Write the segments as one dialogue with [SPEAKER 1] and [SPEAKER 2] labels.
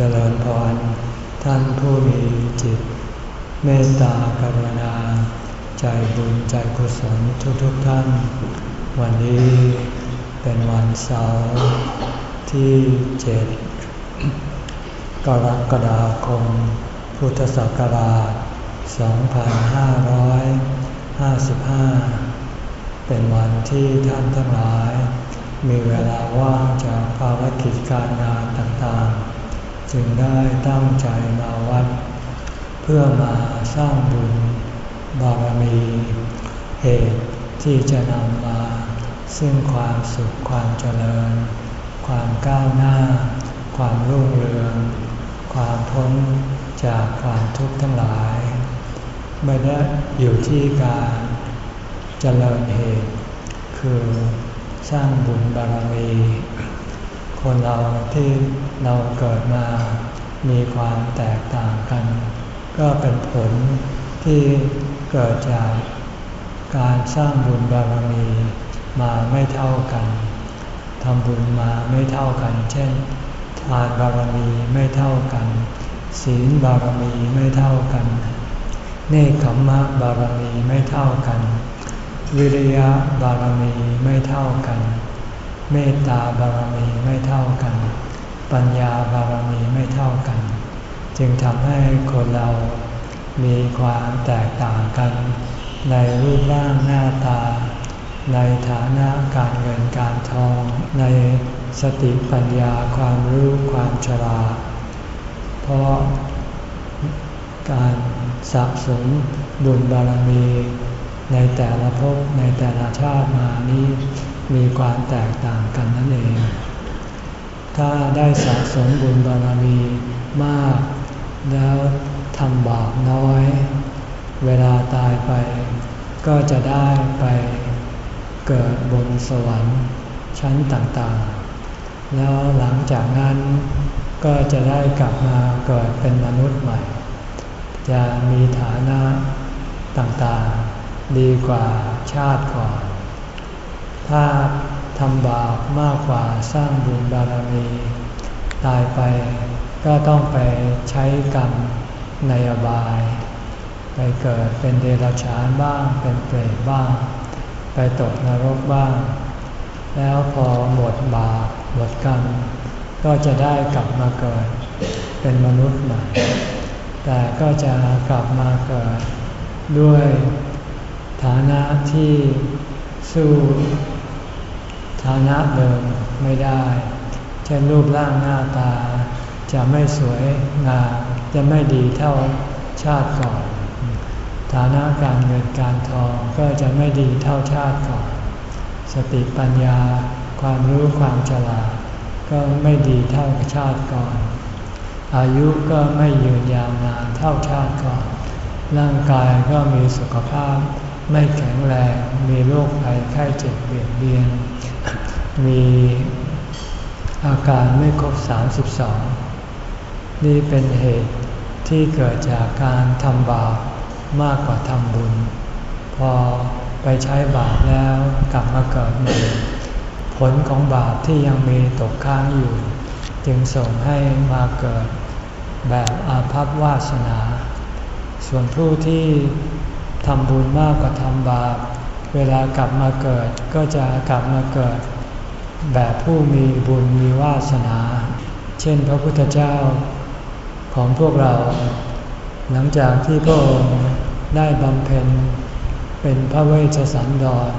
[SPEAKER 1] เจริญพร ท่านผู้มีจิต เมตตากรุณา ใจบุญใจกุศลทุกๆทท่าน วันนี้เป็นวันเสาร์ที่เจ็ดกรกฎาคม พุทธศักราช 2555 เป็นวันที่ท่านทั้งหลาย มีเวลาว่างจากภารกิจการงานต่างๆ จึงได้ตั้งใจมาวัด เพื่อมาสร้างบุญบารมีเหตุที่จะนำมา ซึ่งความสุขความเจริญ ความก้าวหน้า ความรุ่งเรือง ความพ้นจากความทุกข์ทั้งหลาย ไม่ได้อยู่ที่การเจริญเหตุ คือสร้างบุญบารมี คนเราที่เราเกิดมา มีความแตกต่างกัน ก็เป็นผลที่เกิดจากการสร้างบุญบารมีมาไม่เท่ากันทำบุญมาไม่เท่ากัน เช่น ทานบารมีไม่เท่ากัน ศีลบารมีไม่เท่ากัน เนคขมมะบารมีไม่เท่ากัน วิริยะบารมีไม่เท่ากัน เมตตาบารมีไม่เท่ากัน ปัญญาบารมีไม่เท่ากัน จึงทำให้คนเรามีความแตกต่างกัน ในรูปร่างหน้าตา ในฐานะการเงินการทอง ในสติปัญญาความรู้ความฉลาดเพราะการสะสมบุญบารมี ในแต่ละภพในแต่ละชาติมานี้ มีความแตกต่างกันนั่นเอง ถ้าได้สะสมบุญบารมีมาก แล้วทำบาปน้อย เวลาตายไป ก็จะได้ไปเกิดบนสวรรค์ชั้นต่างๆ แล้วหลังจากนั้นก็จะได้กลับมาเกิดเป็นมนุษย์ใหม่ จะมีฐานะต่างๆ ดีกว่าชาติก่อน ถ้าทำบาปมากกว่าสร้างบุญบารมี ตายไปก็ต้องไปใช้กรรมในอบาย ไปเกิดเป็นเดรัจฉานบ้าง เป็นเปรตบ้าง ไปตกนรกบ้าง แล้วพอหมดบาปหมดกรรม ก็จะได้กลับมาเกิด เป็นมนุษย์ใหม่แต่ก็จะกลับมาเกิดด้วยฐานะที่สู้ ฐานะเดิมไม่ได้ เช่นรูปร่างหน้าตา จะไม่สวยงามจะไม่ดีเท่าชาติก่อน ฐานะการเงินการทองก็จะไม่ดีเท่าชาติก่อน สติปัญญา ความรู้ความฉลาด ก็ไม่ดีเท่าชาติก่อน อายุก็ไม่ยืนยาวนานเท่าชาติก่อน ร่างกายก็มีสุขภาพ ไม่แข็งแรง มีโรคภัยไข้เจ็บเบียดเบียน มีอาการไม่ครบ 32 นี่เป็นเหตุที่เกิดจากการทำบาปมากกว่าทำบุญ พอไปใช้บาปแล้วกลับมาเกิดใหม่ผลของบาปที่ยังมีตกค้างอยู่ จึงส่งให้มาเกิดแบบอาภัพวาสนา ส่วนผู้ที่ทำบุญมากกว่าทำบาป เวลากลับมาเกิดก็จะกลับมาเกิด แบบผู้มีบุญมีวาสนา เช่นพระพุทธเจ้าของพวกเรา หลังจากที่พระองค์ได้บำเพ็ญเป็นพระเวชสันดร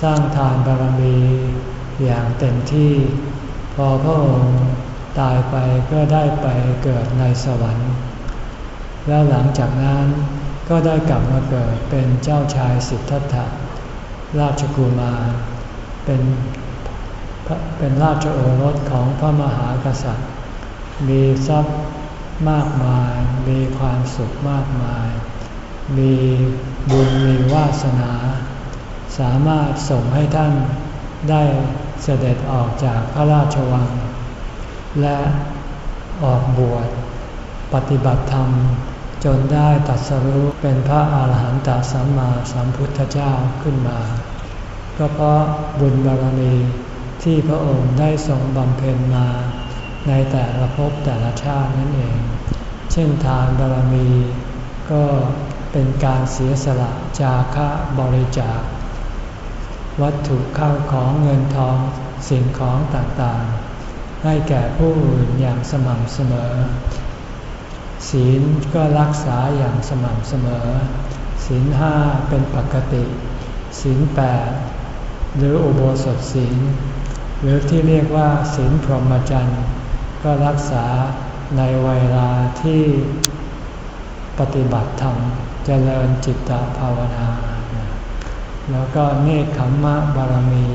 [SPEAKER 1] สร้างทานบารมีอย่างเต็มที่ พอพระองค์ตายไปก็ได้ไปเกิดในสวรรค์ แล้วหลังจากนั้นก็ได้กลับมาเกิดเป็นเจ้าชายสิทธัตถะราชกุมาร เป็น เป็นราชโอรสของพระมหากษัตริย์ มีทรัพย์มากมาย มีความสุขมากมาย มีบุญมีวาสนา สามารถส่งให้ท่านได้เสด็จออกจากพระราชวัง และออกบวชปฏิบัติธรรม จนได้ตัดสรุปเป็นพระอาหารหันตสัมมาสัมพุทธเจ้าขึ้นมา ก็เพราะบุญบารมี ที่พระองค์ได้ทรงบำเพ็ญมาในแต่ละภพแต่ละชาตินั่นเอง เช่นทานบารมี ก็เป็นการเสียสละจาคะบริจาค วัตถุข้าวของเงินทองสิ่งของต่างๆ ให้แก่ผู้อื่นอย่างสม่ำเสมอ ศีลก็รักษาอย่างสม่ำเสมอ ศีลห้าเป็นปกติ ศีลแปดหรืออุโบสถศีล หรือที่เรียกว่าศีลพรหมจรรย์ ก็รักษาในเวลาที่ปฏิบัติธรรมเจริญจิตตภาวนา แล้วก็เนคขมมะบารมี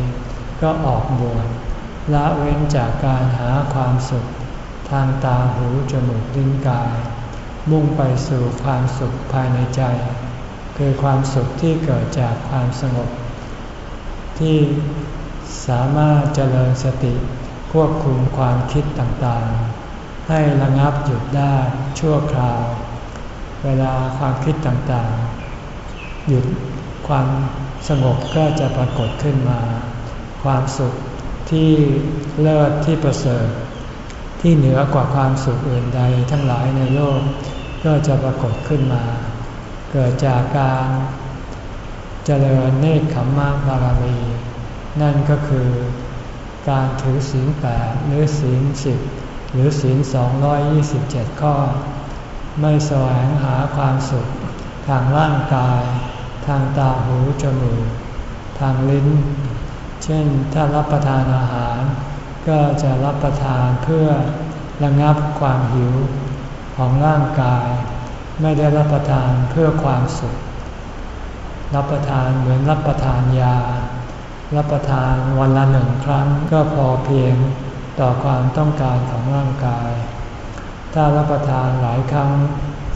[SPEAKER 1] ก็ออกบวชละเว้นจากการหาความสุข ทางตาหูจมูกลิ้นกาย มุ่งไปสู่ความสุขภายในใจ คือความสุขที่เกิดจากความสงบ ที่ สามารถเจริญสติควบคุมความคิดต่างๆ ให้ระงับหยุดได้ชั่วคราว เวลาความคิดต่างๆ หยุดความสงบก็จะปรากฏขึ้นมา ความสุขที่เลิศที่ประเสริฐ ที่เหนือกว่าความสุขอื่นใดทั้งหลายในโลก ก็จะปรากฏขึ้นมา เกิดจากการเจริญเนคขมมะบารมี นั่นก็คือการถือศีลแปดหรือศีลสิบหรือศีลสองร้อยี่สิบเจ็ดข้อ ไม่แสวงหาความสุข ทางร่างกาย ทางตาหูจมูก ทางลิ้น เช่นถ้ารับประทานอาหาร ก็จะรับประทานเพื่อระงับความหิวของร่างกาย ไม่ได้รับประทานเพื่อความสุข รับประทานเหมือนรับประทานยา รับประทานวันละหนึ่งครั้งก็พอเพียงต่อความต้องการของร่างกาย ถ้ารับประทานหลายครั้ง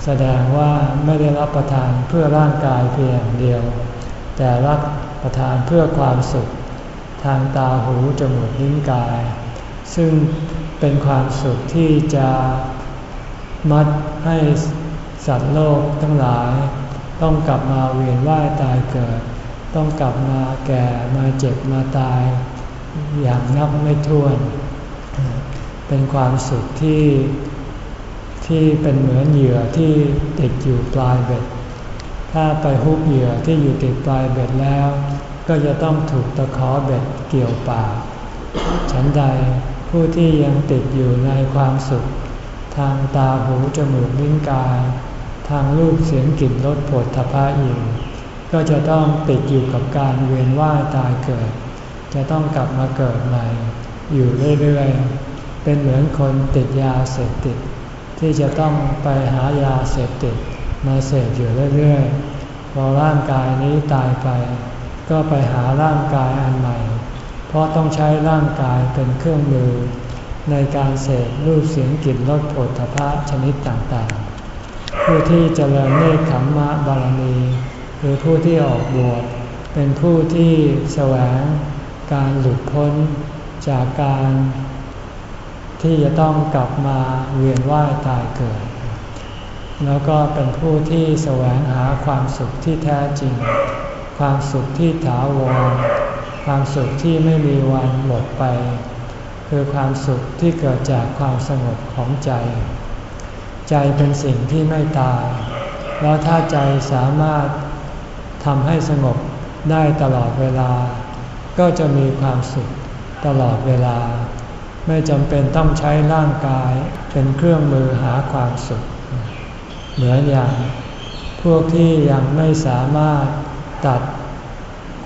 [SPEAKER 1] แสดงว่าไม่ได้รับประทานเพื่อร่างกายเพียงเดียว แต่รับประทานเพื่อความสุข ทางตาหูจมูกลิ้นกาย ซึ่งเป็นความสุขที่จะมัดให้สัตว์โลกทั้งหลาย ต้องกลับมาเวียนว่ายตายเกิด ต้องกลับมาแก่มาเจ็บมาตาย อย่างนับไม่ถ้วน เป็นความสุขที่ที่เป็นเหมือนเหยื่อที่ติดอยู่ปลายเบ็ด ถ้าไปฮุบเหยื่อที่อยู่ติดปลายเบ็ดแล้ว ก็จะต้องถูกตะขอเบ็ดเกี่ยวปาก ฉันใดผู้ที่ยังติดอยู่ในความสุข ทางตาหูจมูกลิ้นกาย ทางรูปเสียงกลิ่นรสผดทพะอยู่ ก็จะต้องติดอยู่กับการเวียนว่ายตายเกิด จะต้องกลับมาเกิดใหม่ อยู่เรื่อยๆ เป็นเหมือนคนติดยาเสพติด ที่จะต้องไปหายาเสพติดมาเสพอยู่เรื่อยๆ พอร่างกายนี้ตายไป ก็ไปหาร่างกายอันใหม่ เพราะต้องใช้ร่างกายเป็นเครื่องมือ ในการเสพรูปเสียงกลิ่นรสผลพระชนิดต่างๆ ผู้ที่จเจริญเนคขมมะบารมี คือผู้ที่ออกบวชเป็นผู้ที่แสวงการหลุดพ้นจากการที่จะต้องกลับมาเวียนว่ายตายเกิด แล้วก็เป็นผู้ที่แสวงหาความสุขที่แท้จริง ความสุขที่ถาวร ความสุขที่ไม่มีวันหมดไป คือความสุขที่เกิดจากความสงบของใจ ใจเป็นสิ่งที่ไม่ตาย แล้วถ้าใจสามารถ ทำให้สงบได้ตลอดเวลา ก็จะมีความสุขตลอดเวลา ไม่จำเป็นต้องใช้ร่างกายเป็นเครื่องมือหาความสุข เหมือนอย่าง พวกที่ยังไม่สามารถตัด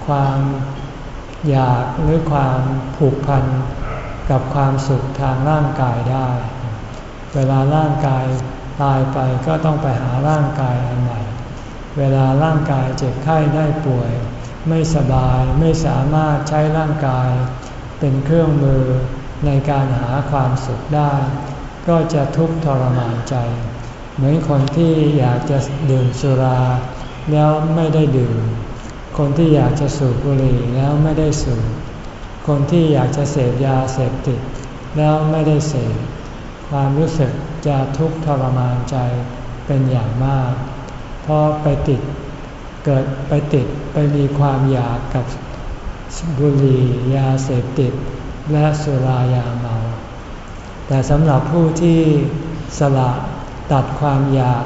[SPEAKER 1] ความอยากหรือความผูกพันกับความสุขทางร่างกายได้ เวลาร่างกายตายไปก็ต้องไปหาร่างกายอันใหม่ เวลาร่างกายเจ็บไข้ได้ป่วย ไม่สบายไม่สามารถใช้ร่างกาย เป็นเครื่องมือในการหาความสุขได้ ก็จะทุกข์ทรมานใจ เหมือนคนที่อยากจะดื่มสุรา แล้วไม่ได้ดื่ม คนที่อยากจะสูบบุหรี่แล้วไม่ได้สูบคนที่อยากจะเสพยาเสพติด แล้วไม่ได้เสพความรู้สึกจะทุกข์ทรมานใจเป็นอย่างมาก ราะไปติดเกิดไปติดไปมีความอยากกับบุหรี่ยาเสพติด และสุรายาเมา แต่สำหรับผู้ที่สละตัดความอยาก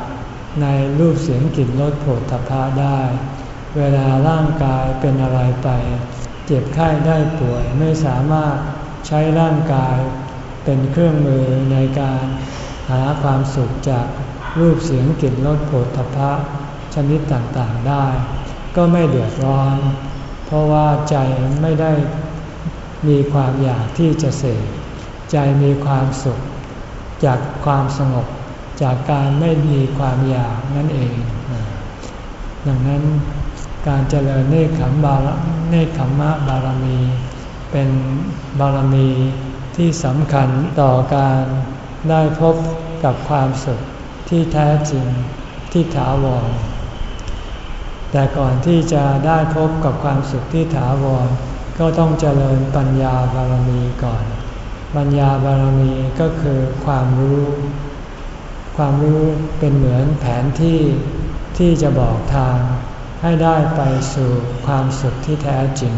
[SPEAKER 1] ในรูปเสียงกลิ่นรสโผฏฐพะได้ เวลาร่างกายเป็นอะไรไป เจ็บไข้ได้ป่วยไม่สามารถใช้ร่างกายเป็นเครื่องมือในการหาความสุขจาก รูปเสียงกลิ่นรสโผฏฐพพะชนิดต่างๆได้ ก็ไม่เดือดร้อน เพราะว่าใจไม่ได้มีความอยากที่จะเสพใจมีความสุข จากความสงบ จากการไม่มีความอยากนั่นเอง ดังนั้นการเจริญเนคขมบาลเนคขมมะบารมี เป็นบารมีที่สำคัญต่อการได้พบกับความสุข ที่แท้จริงที่ถาวร แต่ก่อนที่จะได้พบกับความสุขที่ถาวร ก็ต้องเจริญปัญญาบารมีก่อน ปัญญาบารมีก็คือความรู้ ความรู้เป็นเหมือนแผนที่ที่จะบอกทาง ให้ได้ไปสู่ความสุขที่แท้จริง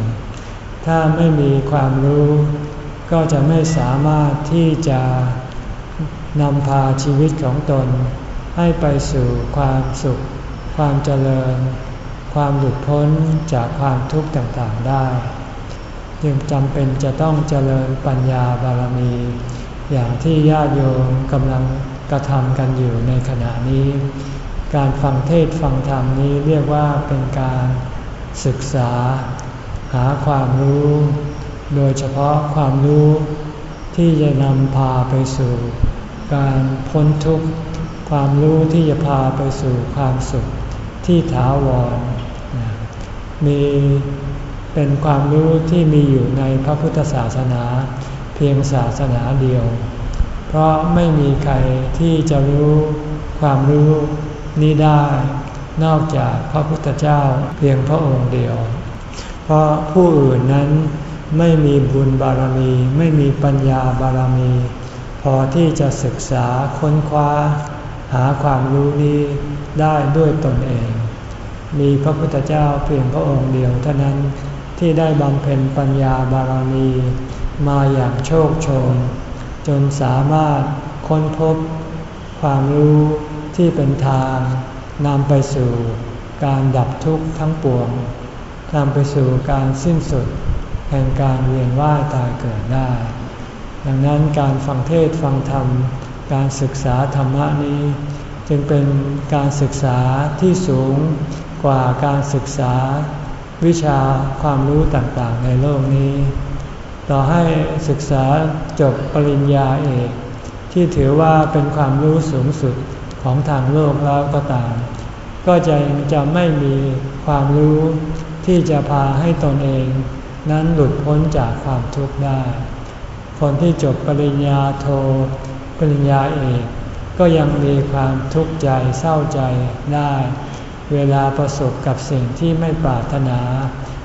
[SPEAKER 1] ถ้าไม่มีความรู้ ก็จะไม่สามารถที่จะ นำพาชีวิตของตน ให้ไปสู่ความสุข ความเจริญ ความหลุดพ้นจากความทุกข์ต่างๆได้ จึงจำเป็นจะต้องเจริญปัญญาบารมี อย่างที่ญาติโยมกำลังกระทำกันอยู่ในขณะนี้ การฟังเทศฟังธรรมนี้เรียกว่าเป็นการศึกษา หาความรู้ โดยเฉพาะความรู้ที่จะนำพาไปสู่ การพ้นทุกข์ความรู้ที่จะพาไปสู่ความสุขที่ถาวร มีเป็นความรู้ที่มีอยู่ในพระพุทธศาสนาเพียงศาสนาเดียว เพราะไม่มีใครที่จะรู้ความรู้นี้ได้ นอกจากพระพุทธเจ้าเพียงพระองค์เดียว เพราะผู้อื่นนั้นไม่มีบุญบารมี ไม่มีปัญญาบารมี อที่จะศึกษาค้นคว้า หาความรู้นี้ได้ด้วยตนเอง มีพระพุทธเจ้าเพียงพระองค์เดียวเท่านั้นที่ได้บำเพ็ญปัญญาบารมีมาอย่างโชคโชน จนสามารถค้นพบความรู้ที่เป็นทางนำไปสู่การดับทุกข์ทั้งปวงนำไปสู่การสิ้นสุดแห่งการเวียนว่ายตายเกิดได้ ดังนั้นการฟังเทศฟังธรรม การศึกษาธรรมะนี้ จึงเป็นการศึกษาที่สูงกว่าการศึกษาวิชาความรู้ต่างๆ ในโลกนี้ ต่อให้ศึกษาจบปริญญาเอก ที่ถือว่าเป็นความรู้สูงสุดของทางโลกแล้วก็ตาม ก็จะจะไม่มีความรู้ที่จะพาให้ตนเอง นั้นหลุดพ้นจากความทุกข์ได้ คนที่จบปริญญาโท ปริญญาเอก ก็ยังมีความทุกข์ใจเศร้าใจได้ เวลาประสบกับสิ่งที่ไม่ปรารถนา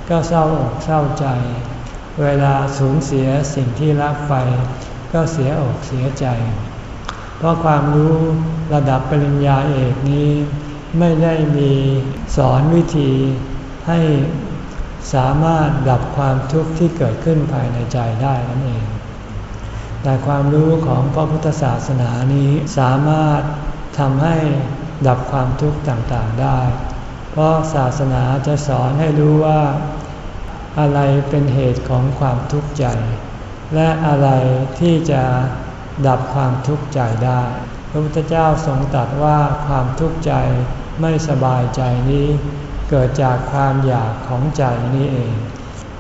[SPEAKER 1] ก็เศร้าอกเศร้าใจ เวลาสูญเสียสิ่งที่รักไป ก็เสียอกเสียใจ เพราะความรู้ระดับปริญญาเอกนี้ ไม่ได้มีสอนวิธีให้สามารถดับความทุกข์ที่เกิดขึ้นภายในใจได้นั่นเอง แต่ความรู้ของพระพุทธศาสนานี้สามารถทำให้ดับความทุกข์ต่างๆได้ เพราะศาสนาจะสอนให้รู้ว่า อะไรเป็นเหตุของความทุกข์ใจ และอะไรที่จะดับความทุกข์ใจได้ พระพุทธเจ้าทรงตรัสว่าความทุกข์ใจไม่สบายใจนี้ เกิดจากความอยากของใจนี้เอง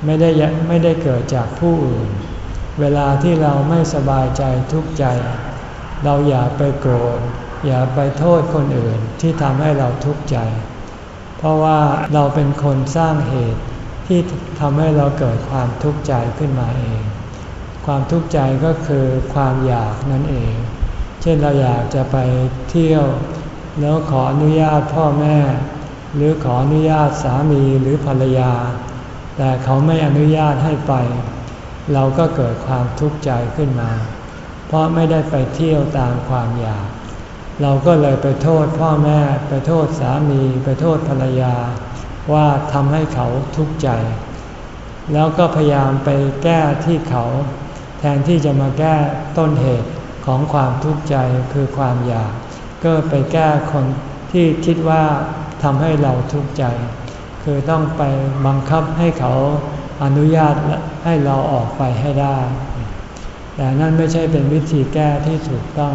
[SPEAKER 1] ไม่ได้ไม่ได้เกิดจากผู้อื่น เวลาที่เราไม่สบายใจทุกข์ใจ เราอย่าไปโกรธ อย่าไปโทษคนอื่นที่ทำให้เราทุกข์ใจ เพราะว่าเราเป็นคนสร้างเหตุที่ทำให้เราเกิดความทุกข์ใจขึ้นมาเอง ความทุกข์ใจก็คือความอยากนั่นเอง เช่นเราอยากจะไปเที่ยว แล้วขออนุญาตพ่อแม่ หรือขออนุญาตสามีหรือภรรยา แต่เขาไม่อนุญาตให้ไป เราก็เกิดความทุกข์ใจขึ้นมา เพราะไม่ได้ไปเที่ยวตามความอยาก เราก็เลยไปโทษพ่อแม่ ไปโทษสามี ไปโทษภรรยา ว่าทำให้เขาทุกข์ใจ แล้วก็พยายามไปแก้ที่เขา แทนที่จะมาแก้ต้นเหตุของความทุกข์ใจคือความอยาก ก็ไปแก้คนที่คิดว่าทำให้เราทุกข์ใจ คือต้องไปบังคับให้เขา อนุญาตให้เราออกไปให้ได้ แต่นั่นไม่ใช่เป็นวิธีแก้ที่ถูกต้อง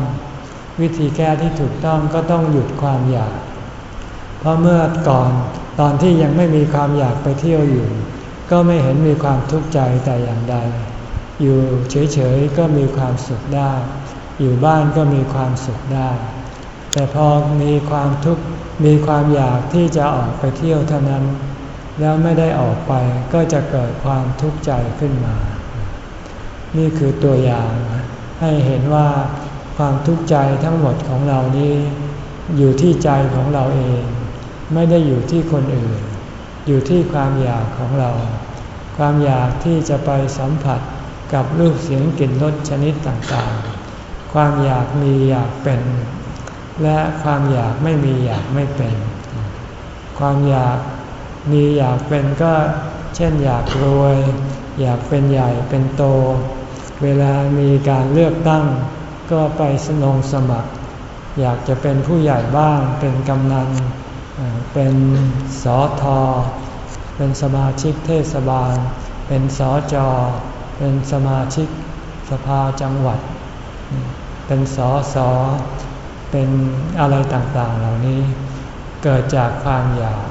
[SPEAKER 1] วิธีแก้ที่ถูกต้องก็ต้องหยุดความอยาก เพราะเมื่อก่อนตอนที่ยังไม่มีความอยากไปเที่ยวอยู่ ก็ไม่เห็นมีความทุกข์ใจแต่อย่างใด อยู่เฉยๆก็มีความสุขได้ อยู่บ้านก็มีความสุขได้ แต่พอมีความทุกข์มีความอยากที่จะออกไปเที่ยวเท่านั้น แล้วไม่ได้ออกไปก็จะเกิดความทุกข์ใจขึ้นมา นี่คือตัวอย่างให้เห็นว่าความทุกข์ใจทั้งหมดของเรานี้ อยู่ที่ใจของเราเอง ไม่ได้อยู่ที่คนอื่น อยู่ที่ความอยากของเรา ความอยากที่จะไปสัมผัสกับรูปเสียงกลิ่นรสชนิดต่างๆ ความอยากมีอยากเป็น และความอยากไม่มีอยากไม่เป็น ความอยาก มีอยากเป็นก็เช่นอยากรวย อยากเป็นใหญ่เป็นโต เวลามีการเลือกตั้ง ก็ไปสนองสมัคร อยากจะเป็นผู้ใหญ่บ้านเป็นกำนันเป็นสอทอเป็นสมาชิกเทศบาล เป็นสอจอเป็นสมาชิกสภาจังหวัด เป็นสอสอเป็นอะไรต่างๆเหล่านี้ เกิดจากความอยาก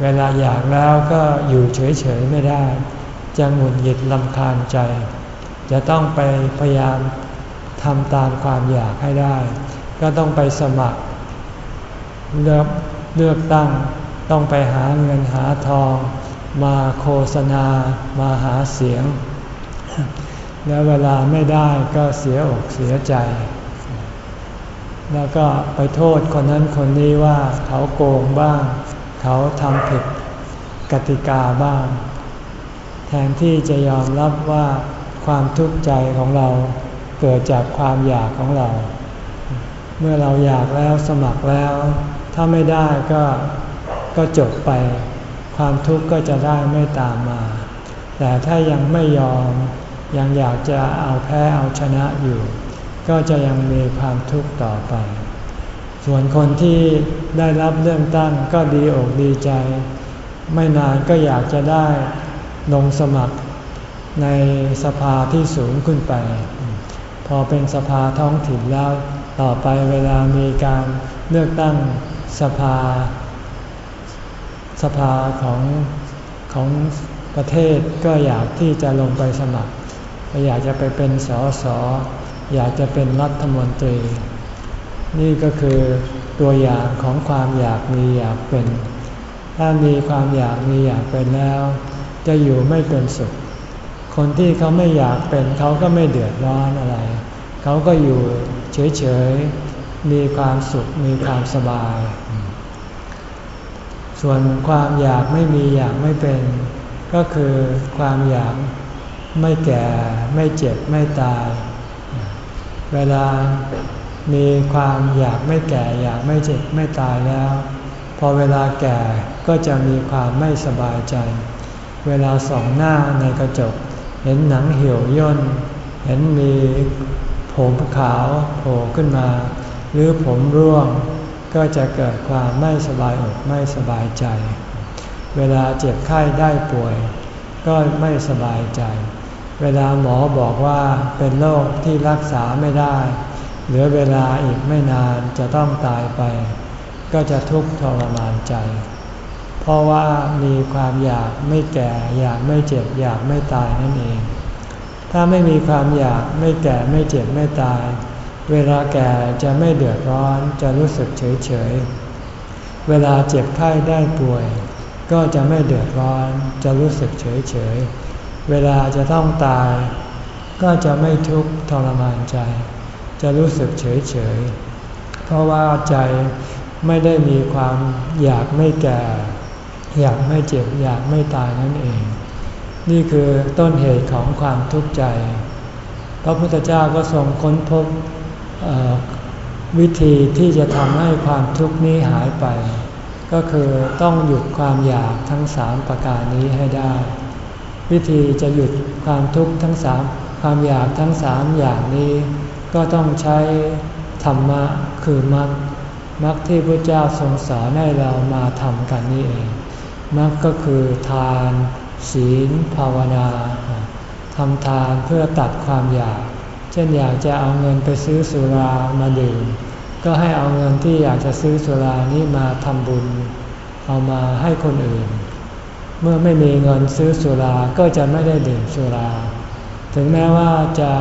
[SPEAKER 1] เวลาอยากแล้วก็อยู่เฉยๆไม่ได้ จะหงุดหงิดลำคาญใจ จะต้องไปพยายามทำตามความอยากให้ได้ ก็ต้องไปสมัคร เลือกเลือกตั้งต้องไปหาเงินหาทอง มาโฆษณา มาหาเสียง แล้วเวลาไม่ได้ก็เสียอกเสียใจ แล้วก็ไปโทษคนนั้นคนนี้ว่าเขาโกงบ้าง เขาทำผิดกติกาบ้าง แทนที่จะยอมรับว่าความทุกข์ใจของเราเกิดจากความอยากของเรา เมื่อเราอยากแล้วสมัครแล้ว ถ้าไม่ได้ก็ก็จบไป ความทุกข์ก็จะได้ไม่ตามมา แต่ถ้ายังไม่ยอมยังอยากจะเอาแพ้เอาชนะอยู่ ก็จะยังมีความทุกข์ต่อไป ส่วนคนที่ได้รับเรื่องตั้งก็ดีอกดีใจ ไม่นานก็อยากจะได้ลงสมัครในสภาที่สูงขึ้นไป พอเป็นสภาท้องถิ่นแล้วต่อไปเวลามีการเลือกตั้งสภา สภาของของประเทศก็อยากที่จะลงไปสมัคร อยากจะไปเป็นสอสออยากจะเป็นรัฐมนตรี นี่ก็คือตัวอย่างของความอยากมีอยากเป็น ถ้ามีความอยากมีอยากเป็นแล้ว จะอยู่ไม่เป็นสุข คนที่เขาไม่อยากเป็นเขาก็ไม่เดือดร้อนอะไร เขาก็อยู่เฉยๆ มีความสุขมีความสบาย ส่วนความอยากไม่มีอยากไม่เป็น ก็คือความอยากไม่แก่ไม่เจ็บไม่ตาย เวลา มีความอยากไม่แก่อยากไม่เจ็บไม่ตายแล้ว พอเวลาแก่ก็จะมีความไม่สบายใจ เวลาส่องหน้าในกระจก เห็นหนังเหี่ยวย่น เห็นมีผมขาวโผล่ขึ้นมา หรือผมร่วง ก็จะเกิดความไม่สบายอกไม่สบายใจ เวลาเจ็บไข้ได้ป่วย ก็ไม่สบายใจ เวลาหมอบอกว่าเป็นโรคที่รักษาไม่ได้ เหลือเวลาอีกไม่นานจะต้องตายไป ก็จะทุกข์ทรมานใจ เพราะว่ามีความอยากไม่แก่ อยากไม่เจ็บ อยากไม่ตายนั่นเอง ถ้าไม่มีความอยากไม่แก่ไม่เจ็บไม่ตาย เวลาแก่จะไม่เดือดร้อนจะรู้สึกเฉยเฉยเวลาเจ็บไข้ได้ป่วย ก็จะไม่เดือดร้อนจะรู้สึกเฉยเฉยเวลาจะต้องตาย ก็จะไม่ทุกข์ทรมานใจ จะรู้สึกเฉยเฉยเพราะว่าใจไม่ได้มีความอยากไม่แก่ อยากไม่เจ็บ อยากไม่ตายนั่นเอง นี่คือต้นเหตุของความทุกข์ใจ พระพุทธเจ้าก็ทรงค้นพบวิธีที่จะทำให้ความทุกข์นี้หายไป ก็คือต้องหยุดความอยากทั้งสามประการนี้ให้ได้ วิธีจะหยุดความทุกข์ทั้งสามความอยากทั้งสามอย่างนี้ ก็ก็ต้องใช้ธรรมะคือมรรคมรรคที่พระเจ้าทรงสอนให้เรามาทำกันนี่เองมรรคก็คือทาน ศีล ภาวนาทำทานเพื่อตัดความอยาก เช่นอยากจะเอาเงินไปซื้อสุรามาดื่ม ก็ให้เอาเงินที่อยากจะซื้อสุรานี้มาทำบุญ เอามาให้คนอื่น เมื่อไม่มีเงินซื้อสุราก็จะไม่ได้ดื่มสุรา ถึงแม้ว่าจะ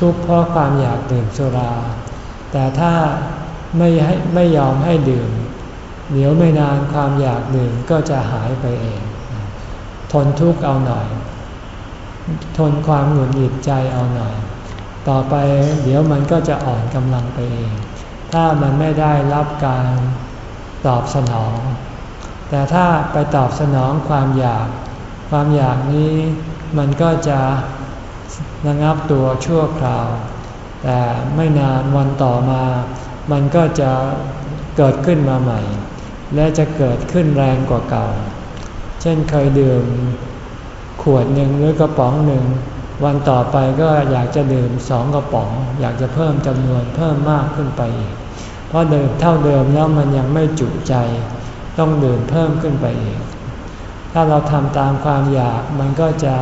[SPEAKER 1] ทุกข์เพราะความอยากดื่มสุรา แต่ถ้าไม่ให้ไม่ยอมให้ดื่ม เดี๋ยวไม่นานความอยากดื่มก็จะหายไปเอง ทนทุกข์เอาหน่อย ทนความหงุดหงิดใจเอาหน่อย ต่อไปเดี๋ยวมันก็จะอ่อนกำลังไปเอง ถ้ามันไม่ได้รับการตอบสนอง แต่ถ้าไปตอบสนองความอยาก ความอยากนี้มันก็จะ ระงับตัวชั่วคราว แต่ไม่นานวันต่อมา มันก็จะเกิดขึ้นมาใหม่ และจะเกิดขึ้นแรงกว่าเก่า เช่นเคยดื่มขวดหนึ่งหรือกระป๋องหนึ่ง วันต่อไปก็อยากจะดื่มสองกระป๋อง อยากจะเพิ่มจำนวนเพิ่มมากขึ้นไปอีก เพราะเดิมเท่าเดิมแล้วมันยังไม่จุใจ ต้องดื่มเพิ่มขึ้นไปอีก ถ้าเราทำตามความอยากมันก็จะ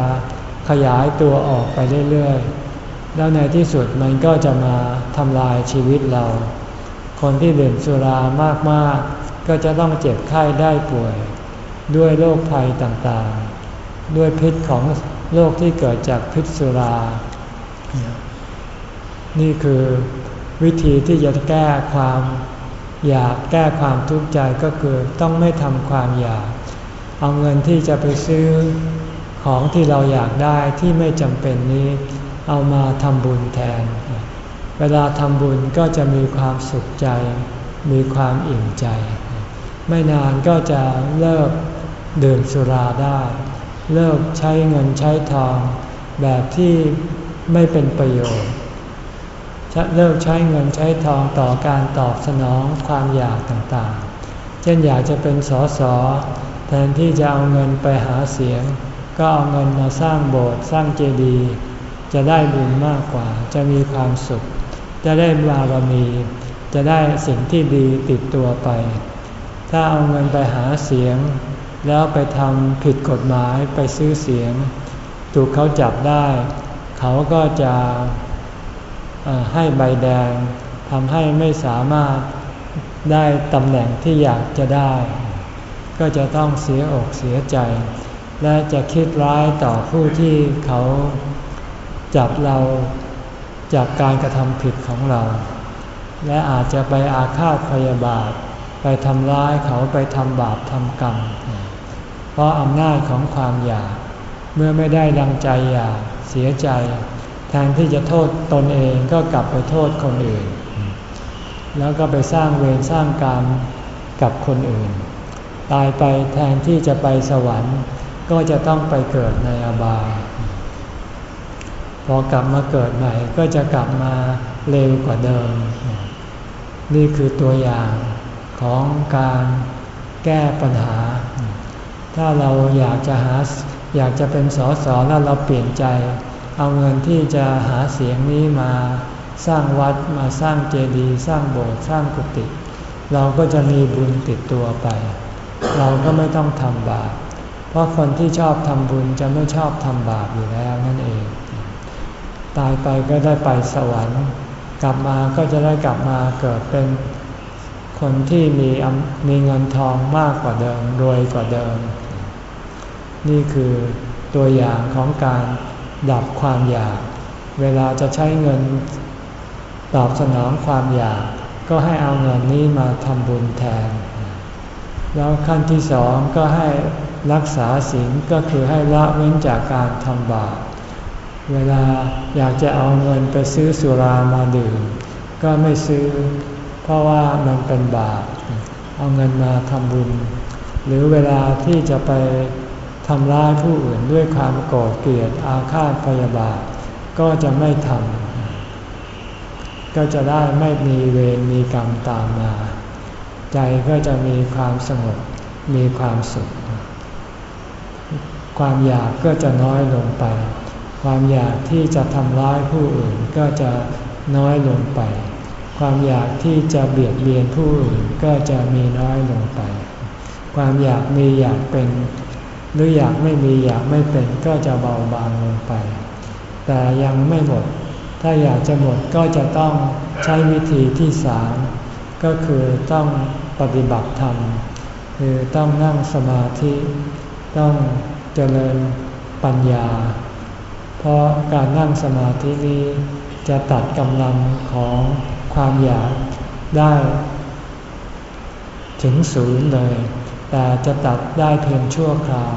[SPEAKER 1] ขยายตัวออกไปเรื่อยๆ แล้วในที่สุดมันก็จะมาทำลายชีวิตเรา คนที่ดื่มสุรามากๆ ก็จะต้องเจ็บไข้ได้ป่วย ด้วยโรคภัยต่างๆ ด้วยพิษของโรคที่เกิดจากพิษสุรา นี่คือวิธีที่จะแก้ความอยากแก้ความทุกข์ใจก็คือต้องไม่ทำความอยาก เอาเงินที่จะไปซื้อ ของที่เราอยากได้ที่ไม่จำเป็นนี้ เอามาทำบุญแทน เวลาทำบุญก็จะมีความสุขใจ มีความอิ่มใจ ไม่นานก็จะเลิกดื่มสุราได้ เลิกใช้เงินใช้ทอง แบบที่ไม่เป็นประโยชน์เลิกใช้เงินใช้ทองต่อการตอบสนองความอยากต่างๆ เช่นอยากจะเป็นสอสอแทนที่จะเอาเงินไปหาเสียง ก็เอาเงินมาสร้างโบสถ์สร้างเจดีย์จะได้บุญมากกว่า จะมีความสุข จะได้บารมี จะได้สิ่งที่ดีติดตัวไป ถ้าเอาเงินไปหาเสียง แล้วไปทำผิดกฎหมายไปซื้อเสียง ถูกเขาจับได้ เขาก็จะให้ใบแดงทำให้ไม่สามารถได้ตำแหน่งที่อยากจะได้ ก็จะต้องเสียอกเสียใจ และจะคิดร้ายต่อผู้ที่เขาจับเราจากการกระทำผิดของเรา และอาจจะไปอาฆาตพยาบาท ไปทำร้ายเขาไปทำบาปทำกรรม เพราะอำนาจของความอยาก เมื่อไม่ได้ดังใจอยากเสียใจ แทนที่จะโทษตนเองก็กลับไปโทษคนอื่น แล้วก็ไปสร้างเวรสร้างกรรมกับคนอื่น ตายไปแทนที่จะไปสวรรค์ ก็จะต้องไปเกิดในอบาย พอกลับมาเกิดใหม่ก็จะกลับมาเร็วกว่าเดิม นี่คือตัวอย่างของการแก้ปัญหา ถ้าเราอยากจะหาอยากจะเป็นสอสอแล้วเราเปลี่ยนใจ เอาเงินที่จะหาเสียงนี้มาสร้างวัดมาสร้างเจดีย์สร้างโบสถ์สร้างกุฏิเราก็จะมีบุญติดตัวไป เราก็ไม่ต้องทำบาป ราะคนที่ชอบทำบุญจะไม่ชอบทำบาปอยู่แล้วนั่นเอง ตายไปก็ได้ไปสวรรค์ กลับมาก็จะได้กลับมาเกิดเป็นคนที่มีมีเงินทองมากกว่าเดิมรวยกว่าเดิม นี่คือตัวอย่างของการดับความอยาก เวลาจะใช้เงินตอบสนองความอยาก ก็ให้เอาเงินนี้มาทำบุญแทน แล้วขั้นที่สองก็ให้รักษาศีลก็คือให้ละเว้นจากการทำบาป เวลาอยากจะเอาเงินไปซื้อสุรามาดื่ม ก็ไม่ซื้อ เพราะว่ามันเป็นบาป เอาเงินมาทำบุญ หรือเวลาที่จะไปทำร้ายผู้อื่นด้วยความโกรธเกลียดอาฆาตพยาบาท ก็จะไม่ทำก็จะได้ไม่มีเวรมีกรรมตามมา ใจก็จะมีความสงบมีความสุข ความอยากก็จะน้อยลงไป ความอยากที่จะทำร้ายผู้อื่นก็จะน้อยลงไป ความอยากที่จะเบียดเบียนผู้อื่นก็จะมีน้อยลงไป ความอยากมีอยากเป็น หรืออยากไม่มีอยากไม่เป็นก็จะเบาบางลงไป แต่ยังไม่หมด ถ้าอยากจะหมดก็จะต้องใช้วิธีที่สาม ก็คือต้องปฏิบัติธรรม คือต้องนั่งสมาธิ ต้องเจริญปัญญา เพราะการนั่งสมาธินี้จะตัดกำลังของความอยากได้ ถึงศูนย์เลย แต่จะตัดได้เพียงชั่วคราว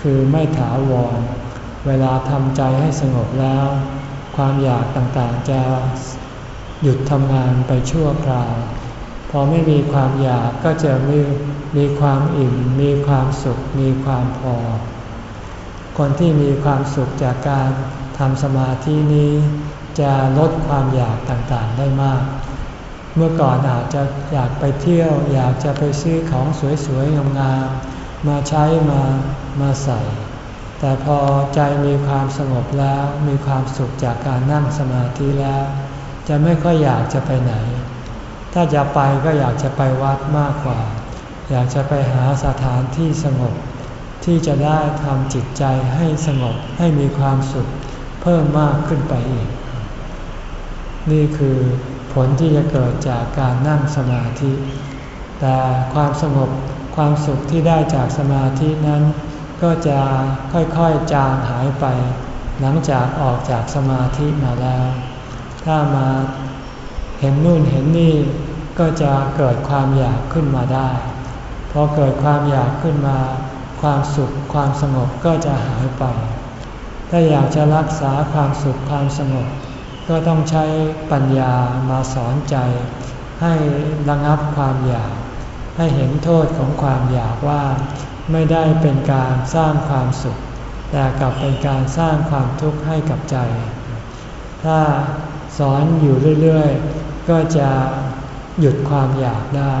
[SPEAKER 1] คือไม่ถาวร เวลาทำใจให้สงบแล้ว ความอยากต่างๆจะหยุดทำงานไปชั่วคราว พอไม่มีความอยากก็จะมีมีความอิ่ม มีความสุข มีความพอ คนที่มีความสุขจากการทำสมาธินี้ จะลดความอยากต่างๆได้มาก เมื่อก่อนอาจจะอยากไปเที่ยว อยากจะไปซื้อของสวยๆงามๆมาใช้มามาใส่ แต่พอใจมีความสงบแล้ว มีความสุขจากการนั่งสมาธิแล้ว จะไม่ค่อยอยากจะไปไหน ถ้าจะไปก็อยากจะไปวัดมากกว่า อยากจะไปหาสถานที่สงบ ที่จะได้ทำจิตใจให้สงบให้มีความสุขเพิ่มมากขึ้นไปอีก นี่คือผลที่จะเกิดจากการนั่งสมาธิ แต่ความสงบความสุขที่ได้จากสมาธินั้น ก็จะค่อยๆจางหายไป หลังจากออกจากสมาธิมาแล้ว ถ้ามา เห็นนู่นเห็นนี่ก็จะเกิดความอยากขึ้นมาได้ พอเกิดความอยากขึ้นมา ความสุขความสงบก็จะหายไป ถ้าอยากจะรักษาความสุขความสงบ ก็ต้องใช้ปัญญามาสอนใจ ให้ระงับความอยาก ให้เห็นโทษของความอยากว่า ไม่ได้เป็นการสร้างความสุข แต่กลับเป็นการสร้างความทุกข์ให้กับใจ ถ้าสอนอยู่เรื่อยๆ ก็จะหยุดความอยากได้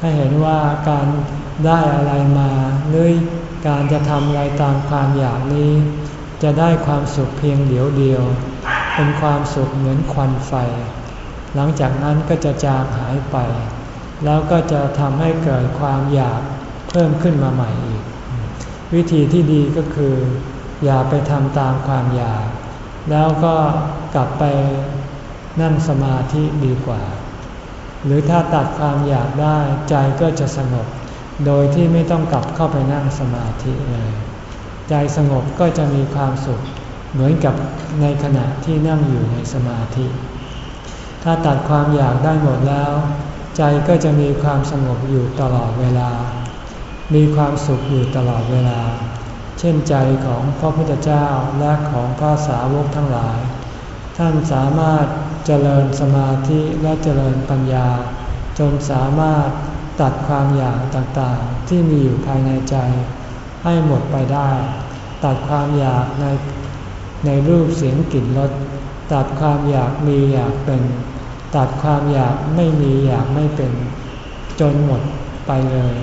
[SPEAKER 1] ให้เห็นว่าการได้อะไรมาหรือการจะทำอะไรตามความอยากนี้ จะได้ความสุขเพียงเดียวเดียว เป็นความสุขเหมือนควันไฟ หลังจากนั้นก็จะจางหายไป แล้วก็จะทำให้เกิดความอยากเพิ่มขึ้นมาใหม่อีก วิธีที่ดีก็คือ อย่าไปทำตามความอยาก แล้วก็กลับไป นั่งสมาธิดีกว่า หรือถ้าตัดความอยากได้ใจก็จะสงบ โดยที่ไม่ต้องกลับเข้าไปนั่งสมาธิเลยใจสงบก็จะมีความสุข เหมือนกับในขณะที่นั่งอยู่ในสมาธิ ถ้าตัดความอยากได้หมดแล้ว ใจก็จะมีความสงบอยู่ตลอดเวลา มีความสุขอยู่ตลอดเวลา เช่นใจของพระพุทธเจ้าและของพระสาวกทั้งหลาย ท่านสามารถ เจริญสมาธิและเจริญปัญญา จนสามารถตัดความอยากต่างๆ ที่มีอยู่ภายในใจ ให้หมดไปได้ ตัดความอยากในในรูปเสียงกลิ่นรสตัดความอยากมีอยากเป็น ตัดความอยากไม่มีอยากไม่เป็น จนหมดไปเลย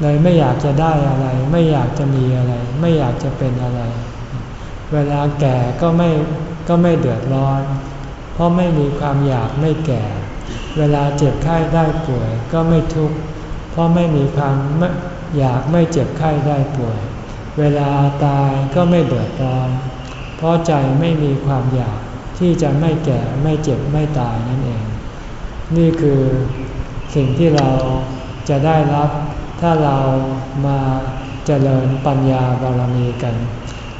[SPEAKER 1] เลยไม่อยากจะได้อะไร ไม่อยากจะมีอะไร ไม่อยากจะเป็นอะไร เวลาแก่ก็ไม่ก็ไม่เดือดร้อน เพราะไม่มีความอยากไม่แก่ เวลาเจ็บไข้ได้ป่วย ก็ไม่ทุกข์เพราะไม่มีความอยากไม่เจ็บไข้ได้ป่วย เวลาตายก็ไม่เดือดร้อนเพราะใจไม่มีความอยากที่จะไม่แก่ไม่เจ็บไม่ตายนั่นเอง นี่คือสิ่งที่เราจะได้รับถ้าเรามาเจริญปัญญาบารมีกัน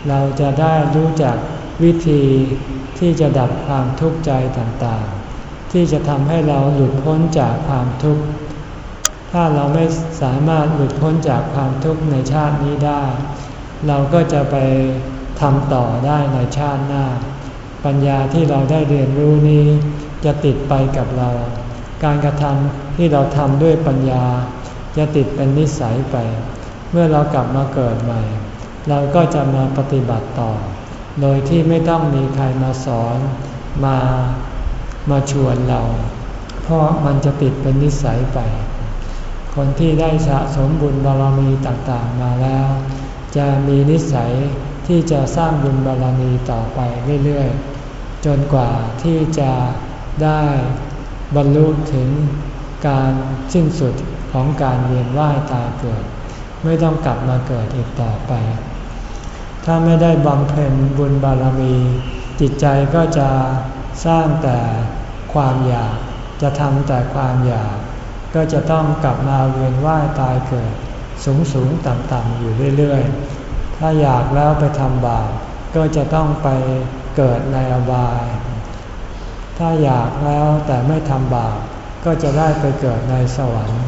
[SPEAKER 1] เราจะได้รู้จัก วิธีที่จะดับความทุกข์ใจต่างๆ ที่จะทำให้เราหลุดพ้นจากความทุกข์ ถ้าเราไม่สามารถหลุดพ้นจากความทุกข์ในชาตินี้ได้ เราก็จะไปทำต่อได้ในชาติหน้า ปัญญาที่เราได้เรียนรู้นี้จะติดไปกับเรา การกระทำที่เราทำด้วยปัญญา จะติดเป็นนิสัยไป เมื่อเรากลับมาเกิดใหม่ เราก็จะมาปฏิบัติต่อ โดยที่ไม่ต้องมีใครมาสอนมามาชวนเรา เพราะมันจะติดเป็นนิสัยไป คนที่ได้สะสมบุญบารมีต่างๆมาแล้ว จะมีนิสัยที่จะสร้างบุญบารมีต่อไปเรื่อยๆ จนกว่าที่จะได้บรรลุถึงการสิ้นสุดของการเวียนว่ายตายเกิด ไม่ต้องกลับมาเกิดอีกต่อไป ถ้าไม่ได้บำเพ็ญบุญบารมี จิตใจก็จะสร้างแต่ความอยาก จะทำแต่ความอยาก ก็จะต้องกลับมาเวียนว่ายตายเกิด สูงสูงต่ำต่ำอยู่เรื่อยๆ ถ้าอยากแล้วไปทำบาปก็จะต้องไปเกิดในอบาย ถ้าอยากแล้วแต่ไม่ทำบาปก็จะได้ไปเกิดในสวรรค์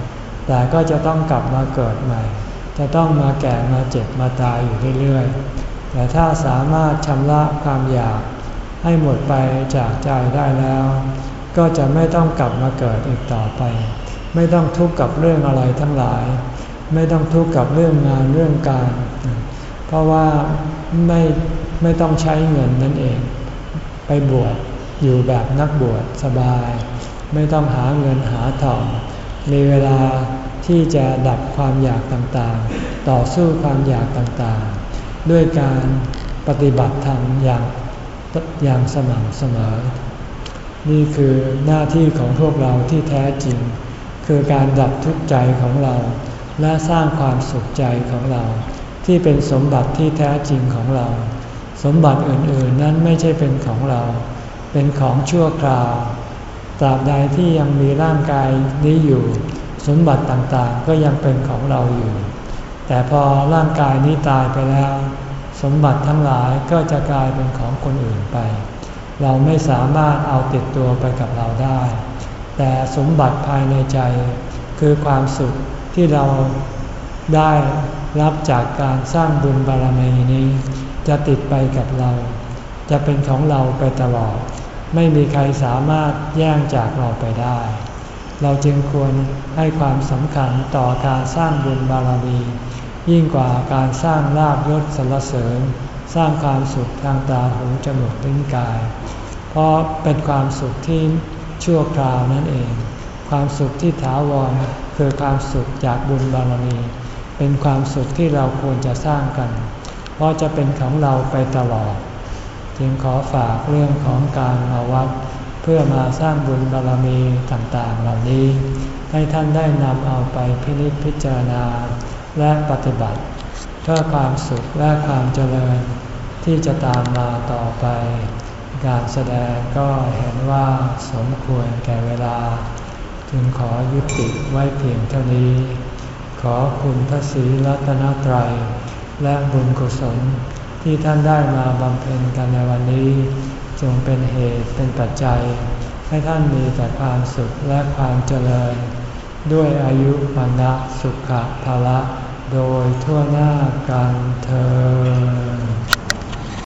[SPEAKER 1] แต่ก็จะต้องกลับมาเกิดใหม่ จะต้องมาแก่มาเจ็บมาตายอยู่เรื่อยๆ แต่ถ้าสามารถชำระความอยากให้หมดไปจากใจได้แล้ว ก็จะไม่ต้องกลับมาเกิดอีกต่อไป ไม่ต้องทุกข์กับเรื่องอะไรทั้งหลาย ไม่ต้องทุกข์กับเรื่องงานเรื่องการ เพราะว่าไม่ไม่ต้องใช้เงินนั่นเอง ไปบวชอยู่แบบนักบวชสบาย ไม่ต้องหาเงินหาทองมีเวลาที่จะดับความอยากต่างๆ ต่อสู้ความอยากต่างๆ ด้วยการปฏิบัติธรรมอย่างอย่างสม่ำเสมอ นี่คือหน้าที่ของพวกเราที่แท้จริง คือการดับทุกข์ใจของเรา และสร้างความสุขใจของเรา ที่เป็นสมบัติที่แท้จริงของเรา สมบัติอื่นๆนั้นไม่ใช่เป็นของเรา เป็นของชั่วคราวตราบใดที่ยังมีร่างกายนี้อยู่ สมบัติต่างๆก็ยังเป็นของเราอยู่ แต่พอร่างกายนี้ตายไปแล้ว สมบัติทั้งหลายก็จะกลายเป็นของคนอื่นไป เราไม่สามารถเอาติดตัวไปกับเราได้ แต่สมบัติภายในใจ คือความสุขที่เราได้รับจากการสร้างบุญบารมีนี้ จะติดไปกับเรา จะเป็นของเราไปตลอด ไม่มีใครสามารถแย่งจากเราไปได้ เราจึงควรให้ความสำคัญต่อการสร้างบุญบารมี ยิ่งกว่าการสร้างลาบยศสรรเสริญ สร้างความสุขทางตาหูจมูกลิ้นกาย เพราะเป็นความสุขที่ชั่วคราวนั่นเอง ความสุขที่ถาวรคือความสุขจากบุญบารมี เป็นความสุขที่เราควรจะสร้างกัน เพราะจะเป็นของเราไปตลอด จึงขอฝากเรื่องของการมาวัด เพื่อมาสร้างบุญบารมีต่างๆเหล่านี้ ให้ท่านได้นำเอาไปพินิจพิจารณา และปฏิบัติ เพื่อความสุขและความเจริญที่จะตามมาต่อไป การแสดงก็เห็นว่าสมควรแก่เวลา จึงขอยุติไว้เพียงเท่านี้ ขอคุณพระศรีรัตนตรัย และบุญกุศลที่ท่านได้มาบำเพ็ญกันในวันนี้ จงเป็นเหตุเป็นปัจจัย ให้ท่านมีแต่ความสุขและความเจริญ ด้วยอายุวันนะสุขภาละ โดยทั่วหน้ากันเธอ